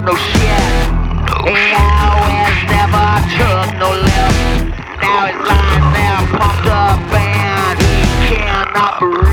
up no shit. Now it's never took no lip. Now it's lying there, pumped up, and he cannot breathe.